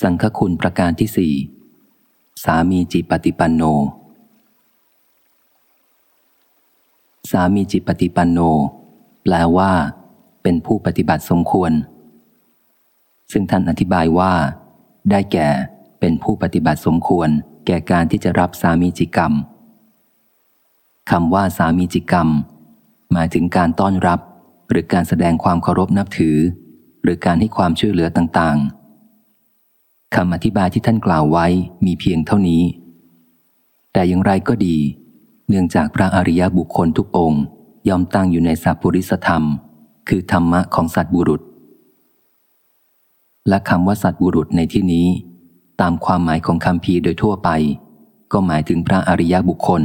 สังฆคุณประการที่สี่สามีจิปฏิปันโน สามีจิปฏิปันโน แปลว่า เป็นผู้ปฏิบัติสมควร ซึ่งท่านอธิบายว่า ได้แก่เป็นผู้ปฏิบัติสมควร แก่การที่จะรับสามีจิกรรมคำว่าสามีจิกรรม หมายถึงการต้อนรับ หรือการแสดงความเคารพนับถือ หรือการให้ความช่วยเหลือต่างๆ คำอธิบายที่ท่านกล่าวไว้มีเพียงเท่านี้ แต่อย่างไรก็ดี เนื่องจากพระอริยบุคคลทุกองค์ยอมตั้งอยู่ในสัพพุริสธรรม คือธรรมะของสัตบุรุษ และคำว่าสัตบุรุษในที่นี้ ตามความหมายของคำพีโดยทั่วไป ก็หมายถึงพระอริยบุคคล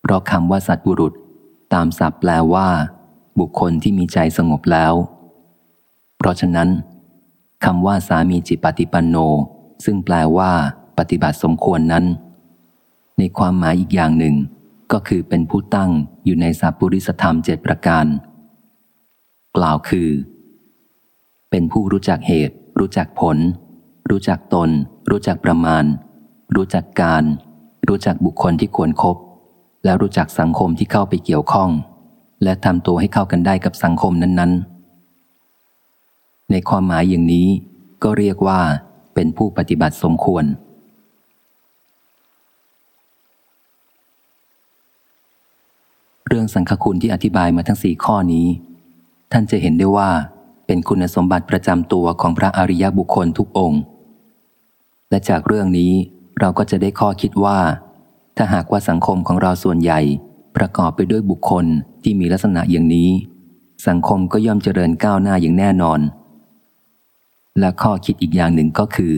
เพราะคำว่าสัตบุรุษ ตามศัพท์แปลว่า บุคคลที่มีใจสงบแล้ว เพราะฉะนั้น คำว่าสามีจิตปฏิปันโน ซึ่งแปลว่า ปฏิบัติสมควรนั้น ในความหมายอีกอย่างหนึ่ง ก็คือเป็นผู้ตั้งอยู่ในสัพพุริสธรรมเจ็ดประการ กล่าวคือ เป็นผู้รู้จักเหตุ รู้จักผล รู้จักตน รู้จักประมาณ รู้จักการ รู้จักบุคคลที่ควรครบและรู้จักสังคมที่เข้าไปเกี่ยวข้อง และทำตัวให้เข้ากันได้กับสังคมนั้นๆ ในความหมายอย่างนี้ก็เรียกว่าเป็นผู้ปฏิบัติสมควร เรื่องสังฆคุณที่อธิบายมาทั้งสี่ข้อนี้ ท่านจะเห็นได้ว่าเป็นคุณสมบัติประจำตัวของพระอริยบุคคลทุกองค์ และจากเรื่องนี้เราก็จะได้ข้อคิดว่า ถ้าหากว่าสังคมของเราส่วนใหญ่ ประกอบไปด้วยบุคคลที่มีลักษณะอย่างนี้ สังคมก็ย่อมเจริญก้าวหน้าอย่างแน่นอน และข้อคิดอีกอย่างหนึ่งก็คือ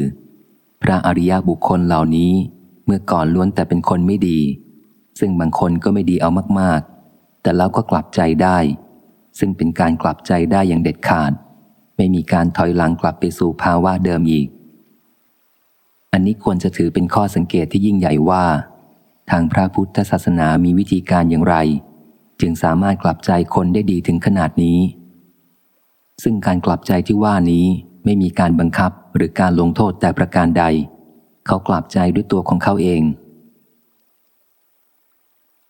พระอริยบุคคลเหล่านี้เมื่อก่อนล้วนแต่เป็นคนไม่ดี ซึ่งบางคนก็ไม่ดีเอามากๆ แต่แล้วก็กลับใจได้ ซึ่งเป็นการกลับใจได้อย่างเด็ดขาด ไม่มีการถอยหลังกลับไปสู่ภาวะเดิมอีก อันนี้ควรจะถือเป็นข้อสังเกตที่ยิ่งใหญ่ว่า ทางพระพุทธศาสนามีวิธีการอย่างไร จึงสามารถกลับใจคนได้ดีถึงขนาดนี้ ซึ่งการกลับใจที่ว่านี้ไม่มีการบังคับหรือการลงโทษแต่ประการใด เขากลับใจด้วยตัวของเขาเอง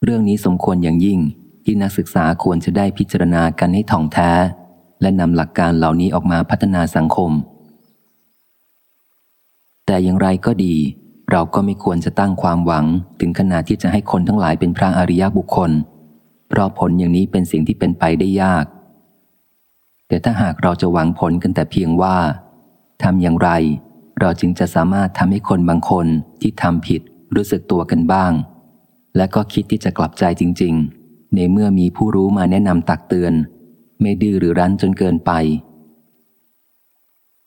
เรื่องนี้สมควรอย่างยิ่งที่นักศึกษาควรจะได้พิจารณากันให้ท่องแท้ และนำหลักการเหล่านี้ออกมาพัฒนาสังคม แต่อย่างไรก็ดี เราก็ไม่ควรจะตั้งความหวังถึงขนาดที่จะให้คนทั้งหลายเป็นพระอริยบุคคล เพราะผลอย่างนี้เป็นสิ่งที่เป็นไปได้ยาก แต่ถ้าหากเราจะหวังผลกันแต่เพียงว่าทำอย่างไร เราจึงจะสามารถทำให้คนบางคนที่ทำผิดรู้สึกตัวกันบ้าง และก็คิดที่จะกลับใจจริง ๆ ในเมื่อมีผู้รู้มาแนะนำตักเตือน ไม่ดื้อหรือรั้นจนเกินไป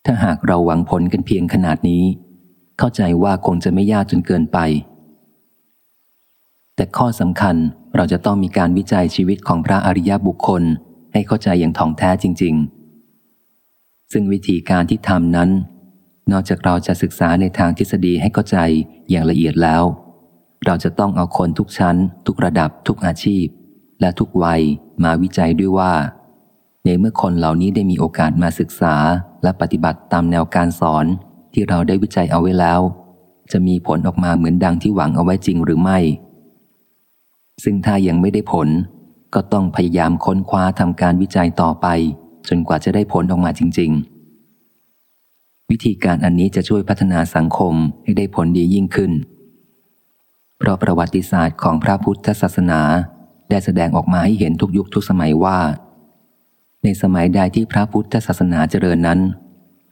ถ้าหากเราหวังผลกันเพียงขนาดนี้ เข้าใจว่าคงจะไม่ยากจนเกินไป แต่ข้อสำคัญเราจะต้องมีการวิจัยชีวิตของพระอริยบุคคล ให้เข้าใจอย่างท่องแท้จริง ๆ ซึ่งวิธีการที่ทำนั้น นอกจากเราจะศึกษาในทางทฤษฎีให้เข้าใจอย่างละเอียดแล้ว เราจะต้องเอาคนทุกชั้น ทุกระดับทุกอาชีพ และทุกวัยมาวิจัยด้วยว่า ในเมื่อคนเหล่านี้ได้มีโอกาสมาศึกษาและปฏิบัติตามแนวการสอนที่เราได้วิจัยเอาไว้แล้ว จะมีผลออกมาเหมือนดังที่หวังเอาไว้จริงหรือไม่ ซึ่งถ้ายังไม่ได้ผล ก็ต้องพยายามค้นคว้าทำการวิจัยต่อไป จนกว่าจะได้ผลออกมาจริง ๆ วิธีการอันนี้จะช่วยพัฒนาสังคมให้ได้ผลดียิ่งขึ้น เพราะประวัติศาสตร์ของพระพุทธศาสนา ได้แสดงออกมาให้เห็นทุกยุคทุกสมัยว่า ในสมัยใดที่พระพุทธศาสนาเจริญนั้น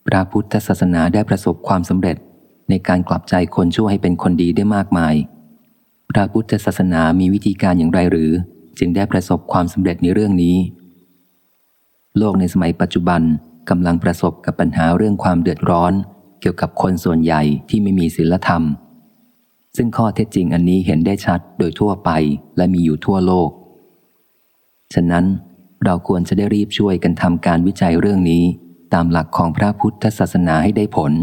พระพุทธศาสนาได้ประสบความสำเร็จในการกลับใจคนชั่วให้เป็นคนดีได้มากมาย พระพุทธศาสนามีวิธีการอย่างไรหรือ จึงได้ประสบความสำเร็จในเรื่องนี้ โลกในสมัยปัจจุบันกำลังประสบกับปัญหาเรื่องความเดือดร้อน เกี่ยวกับคนส่วนใหญ่ที่ไม่มีศีลธรรม ซึ่งข้อเท็จจริงอันนี้เห็นได้ชัดโดยทั่วไปและมีอยู่ทั่วโลก ฉะนั้นเราควรจะได้รีบช่วยกันทำการวิจัยเรื่องนี้ ตามหลักของพระพุทธศาสนาให้ได้ผล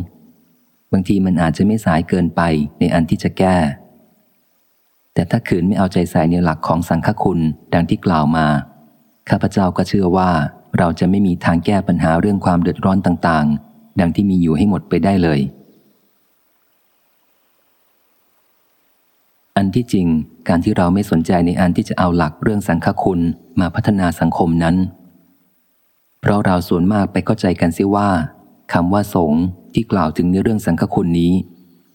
บางทีมันอาจจะไม่สายเกินไปในอันที่จะแก้ แต่ถ้าขืนไม่เอาใจใส่ในหลักของสังฆคุณดังที่กล่าวมา ข้าพเจ้าก็เชื่อว่าเราจะไม่มีทางแก้ปัญหาเรื่องความเดือดร้อนต่างๆ ดังที่มีอยู่ให้หมดไปได้เลย อันที่จริงการที่เราไม่สนใจในอันที่จะเอาหลักเรื่องสังฆคุณมาพัฒนาสังคมนั้น เพราะเราส่วนมากไปเข้าใจกันเสียว่าคำว่าสงฆ์ที่กล่าวถึงในเรื่องสังฆคุณนี้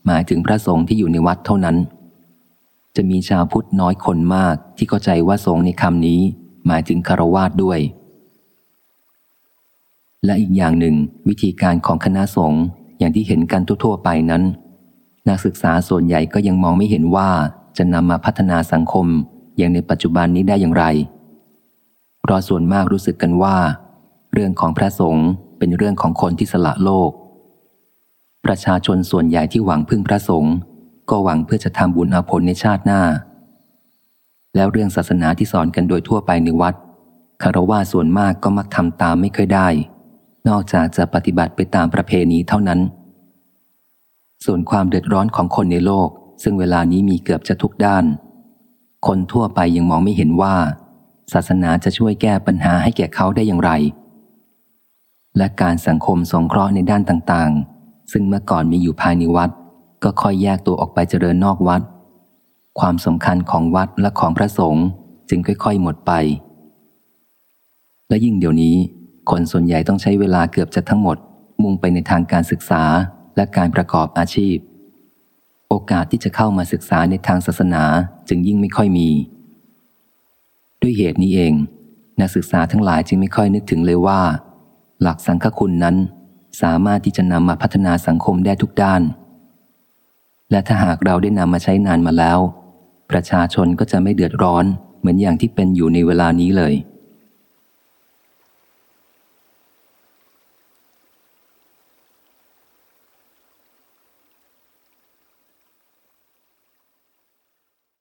หมายถึงพระสงฆ์ที่อยู่ในวัดเท่านั้น จะมีชาวพุทธน้อยคนมากที่เข้าใจว่าสงในคำนี้ หมายถึงคารวาสด้วย และอีกอย่างหนึ่ง วิธีการของคณะสงฆ์อย่างที่เห็นกันทั่วๆไปนั้น นักศึกษาส่วนใหญ่ก็ยังมองไม่เห็นว่าจะนำมาพัฒนาสังคมอย่างในปัจจุบันนี้ได้อย่างไร เพราะส่วนมากรู้สึกกันว่า เรื่องของพระสงฆ์เป็นเรื่องของคนที่สละโลก ประชาชนส่วนใหญ่ที่หวังพึ่งพระสงฆ์ ก็หวังเพื่อจะทำบุญอาผลในชาติหน้า แล้วเรื่องศาสนาที่สอนกันโดยทั่วไปในวัดคารวะส่วนมากก็มักทำตามไม่เคยได้ นอกจากจะปฏิบัติไปตามประเพณีเท่านั้น ส่วนความเดือดร้อนของคนในโลก ซึ่งเวลานี้มีเกือบจะทุกด้าน คนทั่วไปยังมองไม่เห็นว่า ศาสนาจะช่วยแก้ปัญหาให้แก่เขาได้อย่างไร และการสังคมสงเคราะห์ในด้านต่างๆ ซึ่งเมื่อก่อนมีอยู่ภายในวัด ก็ค่อยแยกตัวออกไปเจริญนอกวัด ความสำคัญของวัดและของพระสงฆ์จึงค่อยๆ หมดไป และยิ่งเดี๋ยวนี้ คนส่วนใหญ่ต้องใช้เวลาเกือบจะทั้งหมด มุ่งไปในทางการศึกษาและการประกอบอาชีพ โอกาสที่จะเข้ามาศึกษาในทางศาสนาจึงยิ่งไม่ค่อยมี ด้วยเหตุนี้เอง นักศึกษาทั้งหลายจึงไม่ค่อยนึกถึงเลยว่า หลักสังฆคุณนั้น สามารถที่จะนำมาพัฒนาสังคมได้ทุกด้าน และถ้าหากเราได้นำมาใช้นานมาแล้ว ประชาชนก็จะไม่เดือดร้อนเหมือนอย่างที่เป็นอยู่ในเวลานี้เลย